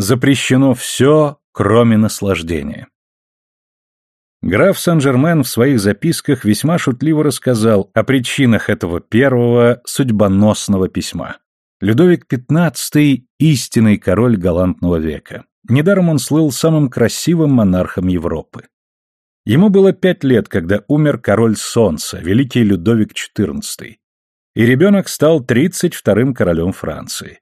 Запрещено все, кроме наслаждения. Граф Сен-Жермен в своих записках весьма шутливо рассказал о причинах этого первого судьбоносного письма. Людовик XV – истинный король галантного века. Недаром он слыл самым красивым монархом Европы. Ему было пять лет, когда умер король Солнца, великий Людовик XIV. И ребенок стал 32-м королем Франции.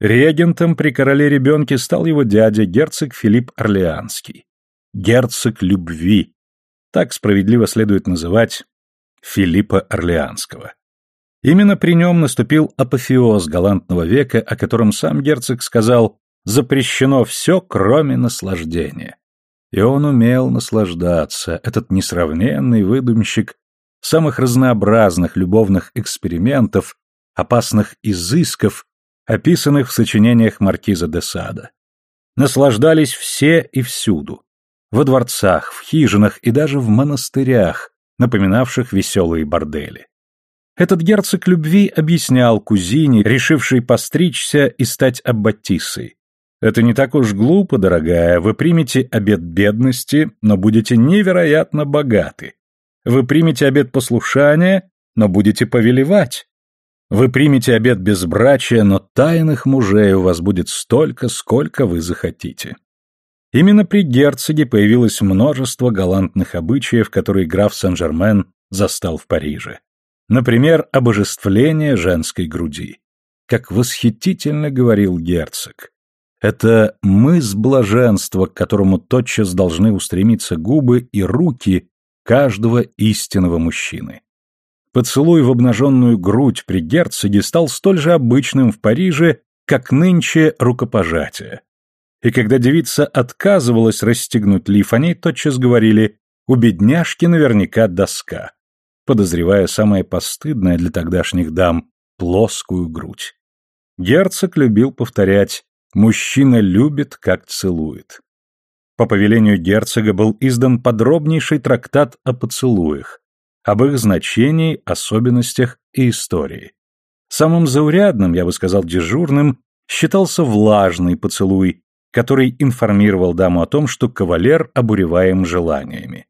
Регентом при короле-ребенке стал его дядя, герцог Филипп Орлеанский. Герцог любви. Так справедливо следует называть Филиппа Орлеанского. Именно при нем наступил апофеоз галантного века, о котором сам герцог сказал «запрещено все, кроме наслаждения». И он умел наслаждаться, этот несравненный выдумщик самых разнообразных любовных экспериментов, опасных изысков, описанных в сочинениях маркиза де Сада. Наслаждались все и всюду. Во дворцах, в хижинах и даже в монастырях, напоминавших веселые бордели. Этот герцог любви объяснял кузине, решившей постричься и стать аббатисой. Это не так уж глупо, дорогая, вы примете обет бедности, но будете невероятно богаты. Вы примете обет послушания, но будете повелевать. Вы примете обет безбрачия, но тайных мужей у вас будет столько, сколько вы захотите. Именно при герцоге появилось множество галантных обычаев, которые граф Сен-Жермен застал в Париже. Например, обожествление женской груди. Как восхитительно говорил герцог. Это мыс блаженства, к которому тотчас должны устремиться губы и руки каждого истинного мужчины. Поцелуй в обнаженную грудь при герцоге стал столь же обычным в Париже, как нынче рукопожатие. И когда девица отказывалась расстегнуть лиф, они тотчас говорили «у бедняжки наверняка доска», подозревая самое постыдное для тогдашних дам – плоскую грудь. Герцог любил повторять «мужчина любит, как целует». По повелению герцога был издан подробнейший трактат о поцелуях, об их значении, особенностях и истории. Самым заурядным, я бы сказал дежурным, считался влажный поцелуй, который информировал даму о том, что кавалер обуреваем желаниями.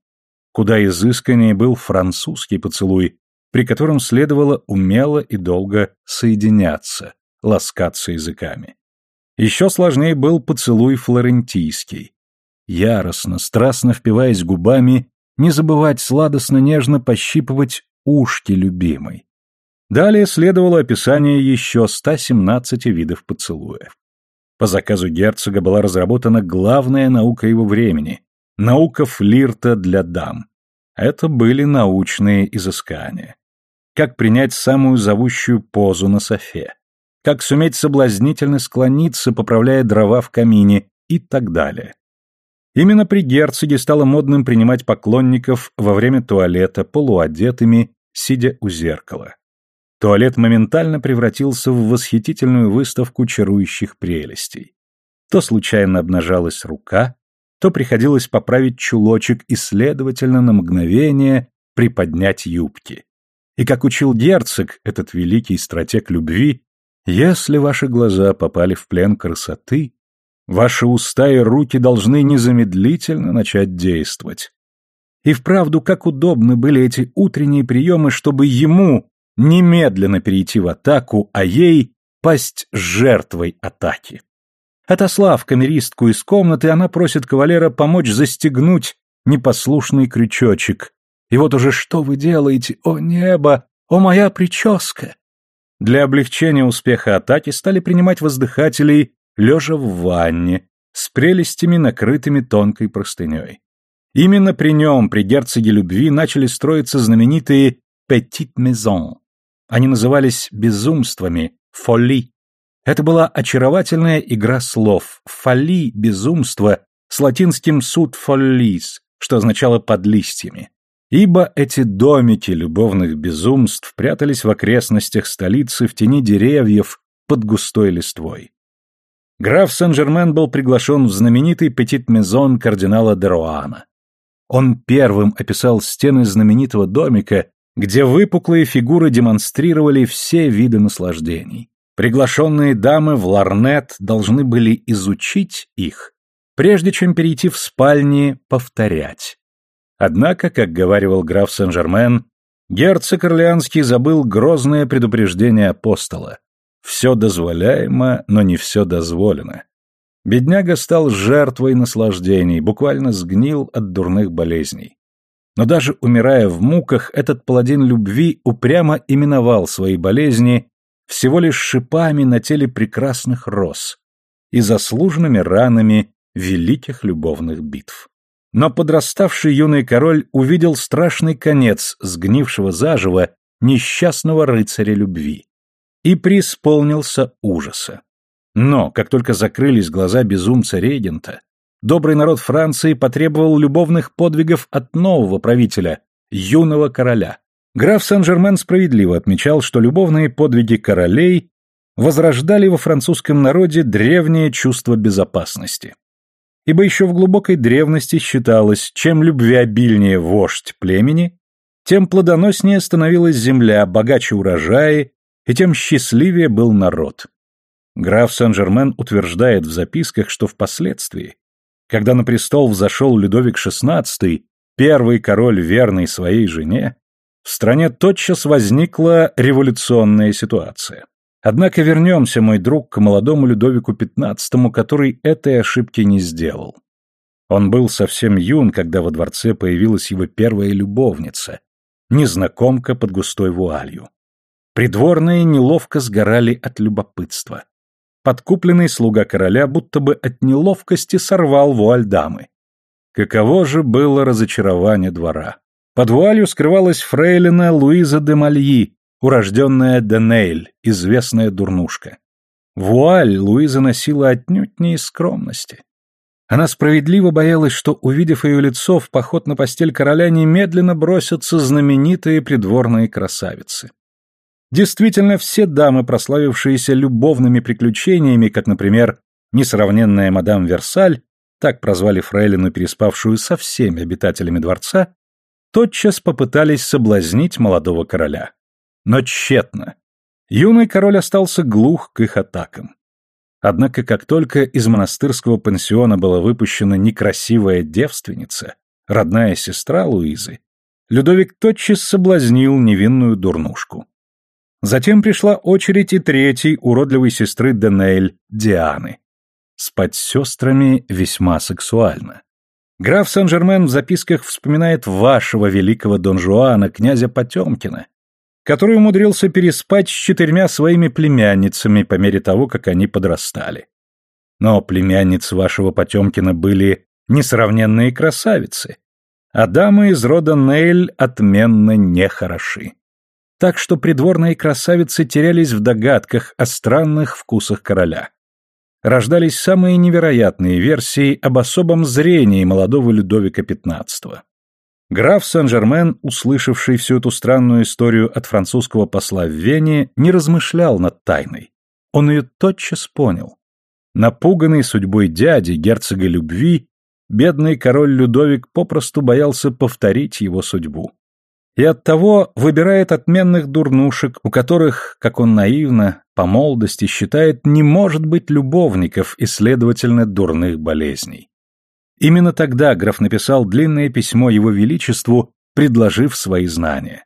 Куда изысканнее был французский поцелуй, при котором следовало умело и долго соединяться, ласкаться языками. Еще сложнее был поцелуй флорентийский. Яростно, страстно впиваясь губами, не забывать сладостно-нежно пощипывать ушки любимой. Далее следовало описание еще 117 видов поцелуев. По заказу герцога была разработана главная наука его времени – наука флирта для дам. Это были научные изыскания. Как принять самую зовущую позу на софе, как суметь соблазнительно склониться, поправляя дрова в камине и так далее. Именно при герцоге стало модным принимать поклонников во время туалета полуодетыми, сидя у зеркала. Туалет моментально превратился в восхитительную выставку чарующих прелестей. То случайно обнажалась рука, то приходилось поправить чулочек и, следовательно, на мгновение приподнять юбки. И как учил герцог, этот великий стратег любви, если ваши глаза попали в плен красоты, Ваши уста и руки должны незамедлительно начать действовать. И вправду, как удобны были эти утренние приемы, чтобы ему немедленно перейти в атаку, а ей пасть жертвой атаки. Отослав камеристку из комнаты, она просит кавалера помочь застегнуть непослушный крючочек. И вот уже что вы делаете, о небо, о моя прическа! Для облегчения успеха атаки стали принимать воздыхателей лежа в ванне, с прелестями, накрытыми тонкой простыней. Именно при нем, при герцоге любви, начали строиться знаменитые «petit maison». Они назывались безумствами, «фоли». Это была очаровательная игра слов «фоли» — безумство, с латинским «sud follis», что означало «под листьями». Ибо эти домики любовных безумств прятались в окрестностях столицы в тени деревьев под густой листвой. Граф Сен-Жермен был приглашен в знаменитый петит-мезон кардинала Деруана. Он первым описал стены знаменитого домика, где выпуклые фигуры демонстрировали все виды наслаждений. Приглашенные дамы в ларнет должны были изучить их, прежде чем перейти в спальни повторять. Однако, как говаривал граф Сен-Жермен, герцог Орлеанский забыл грозное предупреждение апостола. Все дозволяемо, но не все дозволено. Бедняга стал жертвой наслаждений, буквально сгнил от дурных болезней. Но даже умирая в муках, этот паладин любви упрямо именовал свои болезни всего лишь шипами на теле прекрасных роз и заслуженными ранами великих любовных битв. Но подраставший юный король увидел страшный конец сгнившего заживо несчастного рыцаря любви и преисполнился ужаса. Но, как только закрылись глаза безумца-регента, добрый народ Франции потребовал любовных подвигов от нового правителя, юного короля. Граф Сен-Жермен справедливо отмечал, что любовные подвиги королей возрождали во французском народе древнее чувство безопасности. Ибо еще в глубокой древности считалось, чем любвеобильнее вождь племени, тем плодоноснее становилась земля, богаче урожаи, и тем счастливее был народ. Граф Сен-Жермен утверждает в записках, что впоследствии, когда на престол взошел Людовик XVI, первый король верный своей жене, в стране тотчас возникла революционная ситуация. Однако вернемся, мой друг, к молодому Людовику XV, который этой ошибки не сделал. Он был совсем юн, когда во дворце появилась его первая любовница, незнакомка под густой вуалью. Придворные неловко сгорали от любопытства. Подкупленный слуга короля будто бы от неловкости сорвал вуаль дамы. Каково же было разочарование двора. Под вуалью скрывалась фрейлина Луиза де Мальи, урожденная Денейль, известная дурнушка. Вуаль Луиза носила отнюдь не из скромности. Она справедливо боялась, что, увидев ее лицо, в поход на постель короля немедленно бросятся знаменитые придворные красавицы. Действительно, все дамы, прославившиеся любовными приключениями, как, например, несравненная мадам Версаль, так прозвали фрейлину, переспавшую со всеми обитателями дворца, тотчас попытались соблазнить молодого короля. Но тщетно. Юный король остался глух к их атакам. Однако, как только из монастырского пансиона была выпущена некрасивая девственница, родная сестра Луизы, Людовик тотчас соблазнил невинную дурнушку. Затем пришла очередь и третьей уродливой сестры Денель, Дианы. С сестрами весьма сексуально. Граф Сен-Жермен в записках вспоминает вашего великого Дон Жуана, князя Потемкина, который умудрился переспать с четырьмя своими племянницами по мере того, как они подрастали. Но племянницы вашего Потемкина были несравненные красавицы, а дамы из рода Нейль отменно нехороши так что придворные красавицы терялись в догадках о странных вкусах короля. Рождались самые невероятные версии об особом зрении молодого Людовика XV. Граф Сен-Жермен, услышавший всю эту странную историю от французского посла в Вене, не размышлял над тайной. Он ее тотчас понял. Напуганный судьбой дяди, герцога любви, бедный король Людовик попросту боялся повторить его судьбу и оттого выбирает отменных дурнушек, у которых, как он наивно, по молодости считает, не может быть любовников и, следовательно, дурных болезней. Именно тогда граф написал длинное письмо его величеству, предложив свои знания.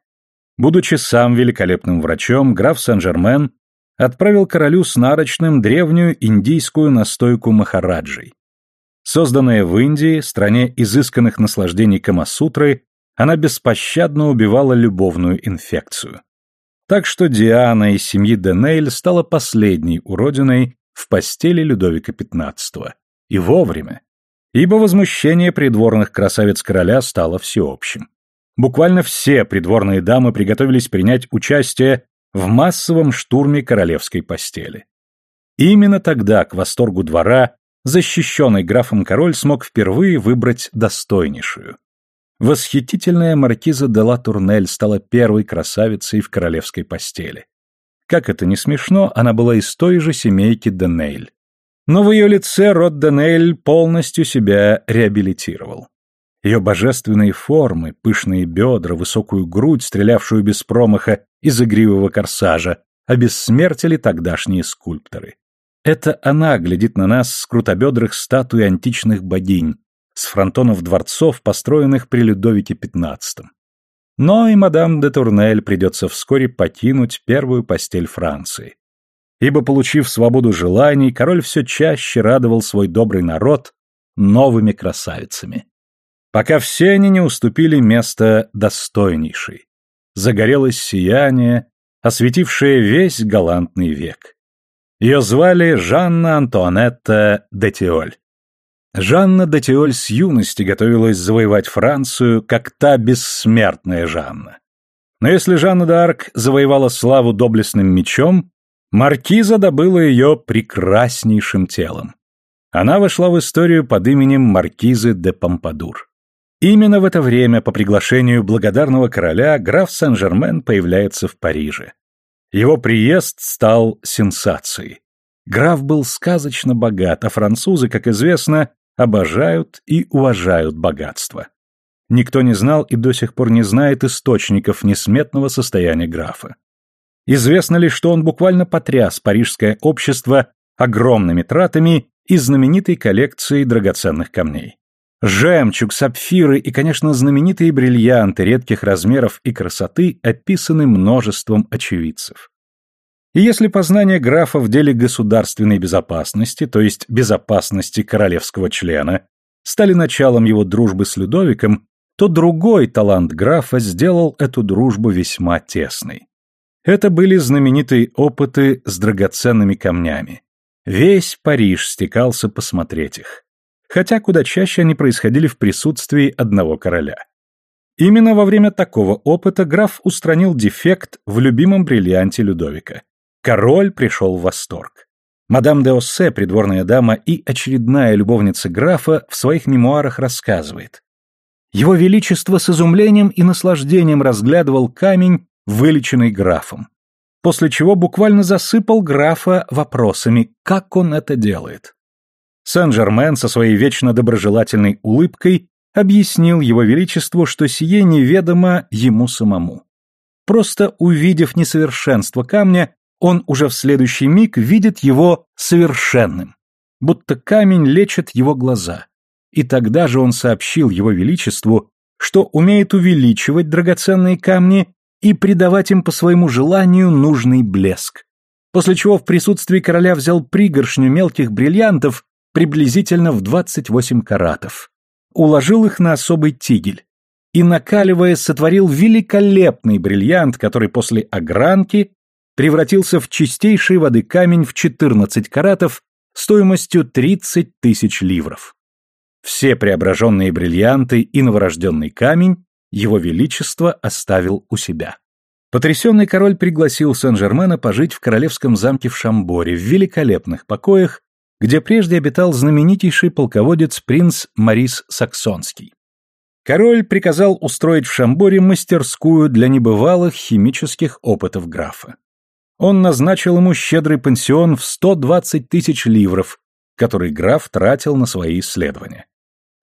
Будучи сам великолепным врачом, граф Сен-Жермен отправил королю с нарочным древнюю индийскую настойку махараджей. Созданная в Индии, стране изысканных наслаждений Камасутры, она беспощадно убивала любовную инфекцию. Так что Диана из семьи Денейль стала последней уродиной в постели Людовика XV. И вовремя. Ибо возмущение придворных красавиц короля стало всеобщим. Буквально все придворные дамы приготовились принять участие в массовом штурме королевской постели. именно тогда, к восторгу двора, защищенный графом король смог впервые выбрать достойнейшую. Восхитительная маркиза де ла Турнель стала первой красавицей в королевской постели. Как это не смешно, она была из той же семейки Денейль. Но в ее лице род Денейль полностью себя реабилитировал. Ее божественные формы, пышные бедра, высокую грудь, стрелявшую без промаха из игривого корсажа, обессмертили тогдашние скульпторы. Это она глядит на нас с крутобедрых статуй античных богинь, с фронтонов дворцов, построенных при Людовике XV. Но и мадам де Турнель придется вскоре покинуть первую постель Франции. Ибо, получив свободу желаний, король все чаще радовал свой добрый народ новыми красавицами. Пока все они не уступили место достойнейшей. Загорелось сияние, осветившее весь галантный век. Ее звали Жанна Антуанетта де Тиоль. Жанна де Тиоль с юности готовилась завоевать Францию, как та бессмертная Жанна. Но если Жанна д'Арк завоевала славу доблестным мечом, маркиза добыла ее прекраснейшим телом. Она вошла в историю под именем маркизы де Помпадур. Именно в это время, по приглашению благодарного короля, граф Сен-Жермен появляется в Париже. Его приезд стал сенсацией. Граф был сказочно богат, а французы, как известно, обожают и уважают богатство. Никто не знал и до сих пор не знает источников несметного состояния графа. Известно лишь, что он буквально потряс парижское общество огромными тратами и знаменитой коллекцией драгоценных камней. Жемчуг, сапфиры и, конечно, знаменитые бриллианты редких размеров и красоты описаны множеством очевидцев. И если познание графа в деле государственной безопасности, то есть безопасности королевского члена, стали началом его дружбы с Людовиком, то другой талант графа сделал эту дружбу весьма тесной. Это были знаменитые опыты с драгоценными камнями. Весь Париж стекался посмотреть их. Хотя куда чаще они происходили в присутствии одного короля. Именно во время такого опыта граф устранил дефект в любимом бриллианте Людовика. Король пришел в восторг. Мадам де Оссе, придворная дама и очередная любовница графа, в своих мемуарах рассказывает. Его Величество с изумлением и наслаждением разглядывал камень, вылеченный графом. После чего буквально засыпал графа вопросами, как он это делает. Сен-Жермен со своей вечно доброжелательной улыбкой объяснил его величеству, что сие неведомо ему самому. Просто увидев несовершенство камня, он уже в следующий миг видит его совершенным, будто камень лечит его глаза. И тогда же он сообщил его величеству, что умеет увеличивать драгоценные камни и придавать им по своему желанию нужный блеск. После чего в присутствии короля взял пригоршню мелких бриллиантов приблизительно в 28 каратов, уложил их на особый тигель и, накаливая, сотворил великолепный бриллиант, который после огранки превратился в чистейшей воды камень в 14 каратов стоимостью 30 тысяч ливров. Все преображенные бриллианты и новорожденный камень его величество оставил у себя. Потрясенный король пригласил Сен-Жермена пожить в королевском замке в Шамборе в великолепных покоях, где прежде обитал знаменитейший полководец принц Марис Саксонский. Король приказал устроить в Шамборе мастерскую для небывалых химических опытов графа он назначил ему щедрый пансион в 120 тысяч ливров, который граф тратил на свои исследования.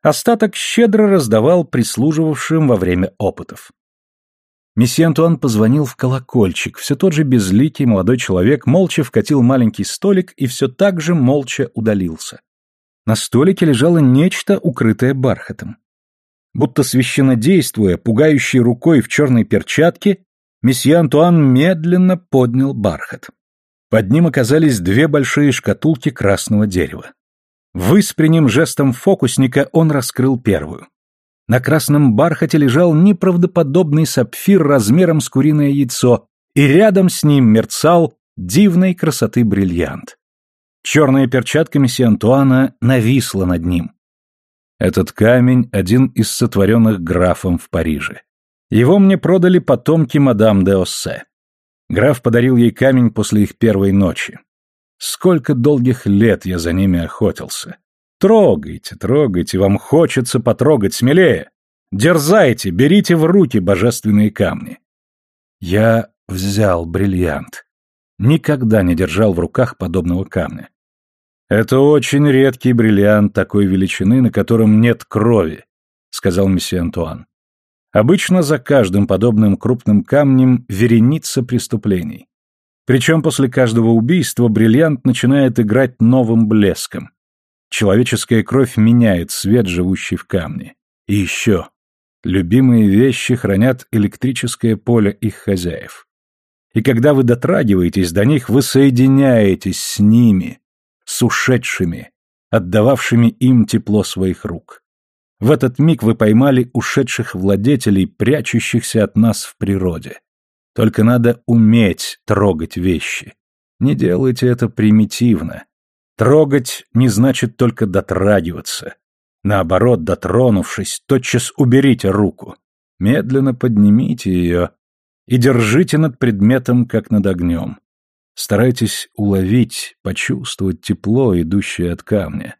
Остаток щедро раздавал прислуживавшим во время опытов. Месье Антуан позвонил в колокольчик, все тот же безликий молодой человек молча вкатил маленький столик и все так же молча удалился. На столике лежало нечто, укрытое бархатом. Будто священнодействуя, пугающей рукой в черной перчатке, месье Антуан медленно поднял бархат. Под ним оказались две большие шкатулки красного дерева. Выспренним жестом фокусника он раскрыл первую. На красном бархате лежал неправдоподобный сапфир размером с куриное яйцо, и рядом с ним мерцал дивной красоты бриллиант. Черная перчатка месье Антуана нависла над ним. Этот камень — один из сотворенных графом в Париже. Его мне продали потомки мадам де Оссе. Граф подарил ей камень после их первой ночи. Сколько долгих лет я за ними охотился. Трогайте, трогайте, вам хочется потрогать смелее. Дерзайте, берите в руки божественные камни. Я взял бриллиант. Никогда не держал в руках подобного камня. Это очень редкий бриллиант такой величины, на котором нет крови, сказал месье Антуан. Обычно за каждым подобным крупным камнем вереница преступлений. Причем после каждого убийства бриллиант начинает играть новым блеском. Человеческая кровь меняет свет, живущий в камне. И еще. Любимые вещи хранят электрическое поле их хозяев. И когда вы дотрагиваетесь до них, вы соединяетесь с ними, с ушедшими, отдававшими им тепло своих рук. В этот миг вы поймали ушедших владетелей, прячущихся от нас в природе. Только надо уметь трогать вещи. Не делайте это примитивно. Трогать не значит только дотрагиваться. Наоборот, дотронувшись, тотчас уберите руку. Медленно поднимите ее и держите над предметом, как над огнем. Старайтесь уловить, почувствовать тепло, идущее от камня.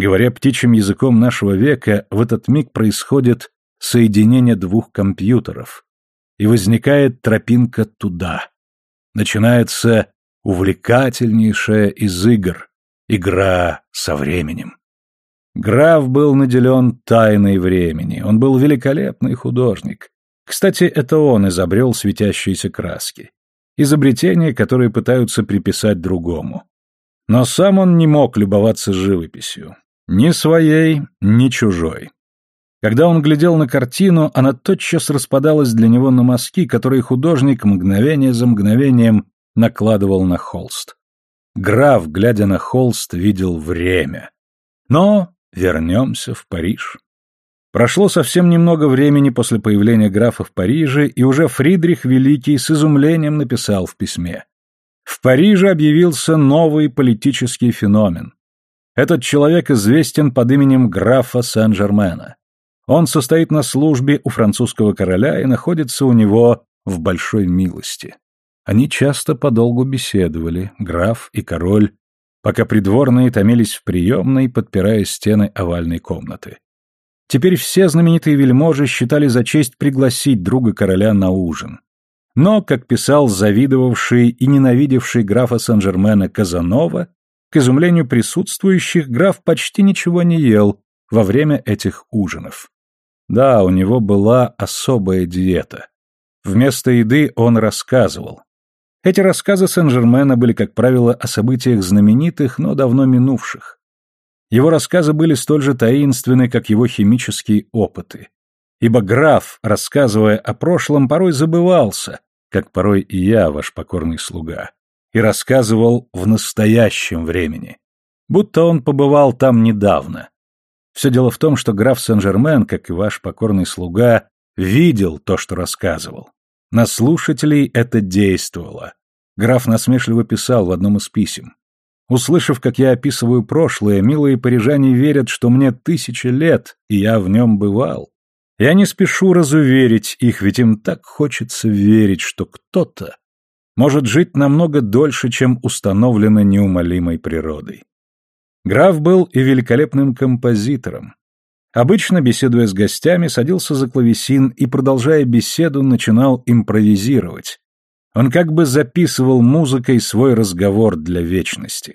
Говоря птичьим языком нашего века, в этот миг происходит соединение двух компьютеров, и возникает тропинка туда. Начинается увлекательнейшая из игр, игра со временем. Граф был наделен тайной времени, он был великолепный художник. Кстати, это он изобрел светящиеся краски. Изобретение, которое пытаются приписать другому. Но сам он не мог любоваться живописью. Ни своей, ни чужой. Когда он глядел на картину, она тотчас распадалась для него на мазки, которые художник мгновение за мгновением накладывал на холст. Граф, глядя на холст, видел время. Но вернемся в Париж. Прошло совсем немного времени после появления графа в Париже, и уже Фридрих Великий с изумлением написал в письме. В Париже объявился новый политический феномен. Этот человек известен под именем графа Сен-Жермена. Он состоит на службе у французского короля и находится у него в большой милости. Они часто подолгу беседовали, граф и король, пока придворные томились в приемной, подпирая стены овальной комнаты. Теперь все знаменитые вельможи считали за честь пригласить друга короля на ужин. Но, как писал завидовавший и ненавидевший графа Сен-Жермена Казанова, к изумлению присутствующих граф почти ничего не ел во время этих ужинов. Да, у него была особая диета. Вместо еды он рассказывал. Эти рассказы Сен-Жермена были, как правило, о событиях знаменитых, но давно минувших. Его рассказы были столь же таинственны, как его химические опыты. Ибо граф, рассказывая о прошлом, порой забывался, как порой и я, ваш покорный слуга, и рассказывал в настоящем времени, будто он побывал там недавно, все дело в том, что граф Сен-Жермен, как и ваш покорный слуга, видел то, что рассказывал. На слушателей это действовало. Граф насмешливо писал в одном из писем. Услышав, как я описываю прошлое, милые парижане верят, что мне тысячи лет, и я в нем бывал. Я не спешу разуверить их, ведь им так хочется верить, что кто-то может жить намного дольше, чем установлено неумолимой природой. Граф был и великолепным композитором. Обычно, беседуя с гостями, садился за клавесин и, продолжая беседу, начинал импровизировать. Он как бы записывал музыкой свой разговор для вечности.